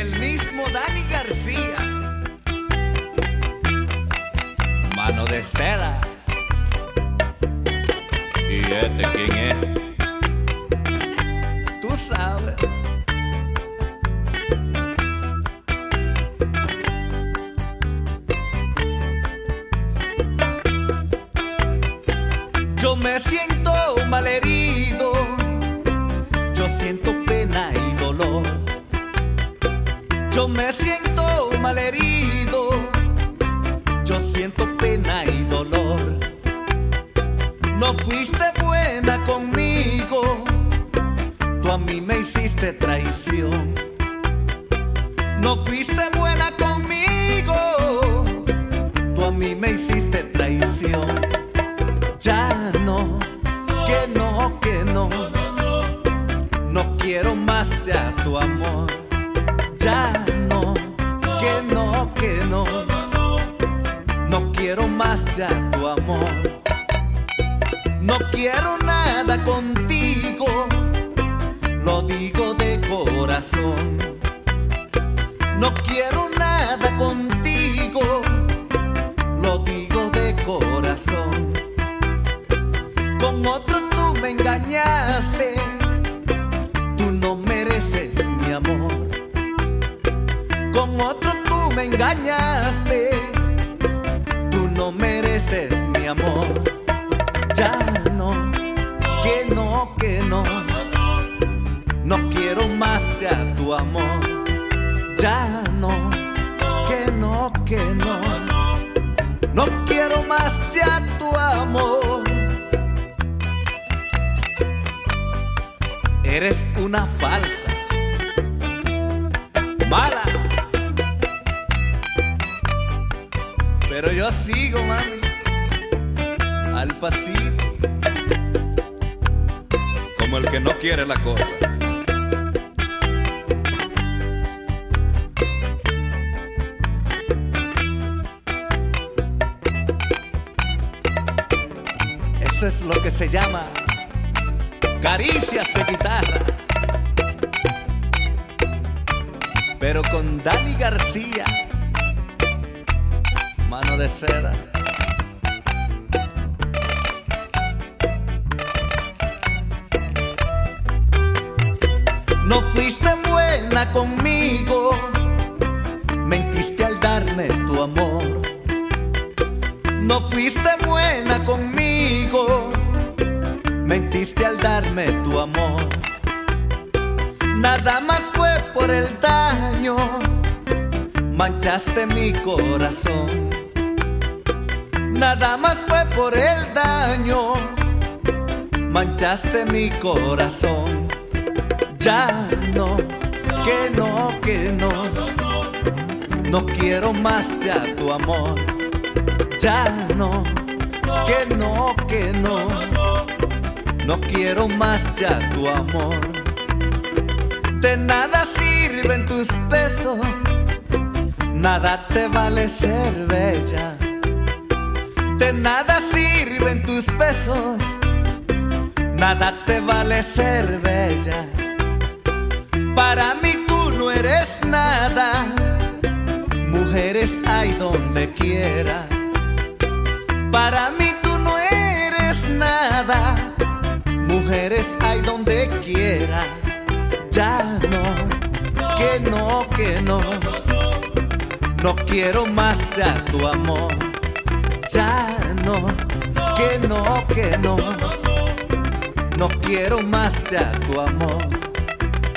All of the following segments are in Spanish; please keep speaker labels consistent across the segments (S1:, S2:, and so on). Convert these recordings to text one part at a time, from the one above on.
S1: El mismo Dani García. Mano de seda. ¿Y este quién es? Tú sabes. Yo me siento Yo me siento malherido, yo siento pena y dolor. No fuiste buena conmigo, tú a mí me hiciste traición. No fuiste buena conmigo, tú a mí me hiciste traición. Ya no, que no, que no. No quiero más ya tu amor. Ya no, que no, que no. No quiero más ya tu amor. No quiero nada contigo. Lo digo de corazón. No quiero engañaste. Tú no mereces mi amor. Ya no, que no, que no. No quiero más ya tu amor. Ya no, que no, que no. No quiero más ya tu amor. Eres una falsa. Mala. Pero yo sigo, mami. Al pasito. Como el que no quiere la cosa. Eso es lo que se llama caricias de guitarra. Pero con Dani García, No fuiste buena conmigo, mentiste al darme tu amor. No fuiste buena conmigo, mentiste al darme tu amor. Nada más fue por el daño, manchaste mi corazón. Nada más fue por el daño, manchaste mi corazón. Ya no, que no, que no, no quiero más ya tu amor. Ya no, que no, que no, no quiero más ya tu amor. De nada sirven tus besos, nada te vale ser bella. De nada sirven tus besos, nada te vale ser bella. Para mí tú no eres nada, mujeres hay donde quiera. Para mí tú no eres nada, mujeres hay donde quiera. Ya no, que no, que no, no quiero más ya tu amor. No, que no, no quiero más ya tu amor.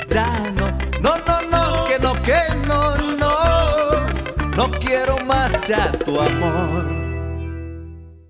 S1: Ya no, no, no, no, que no, que no, no, no quiero más ya tu amor.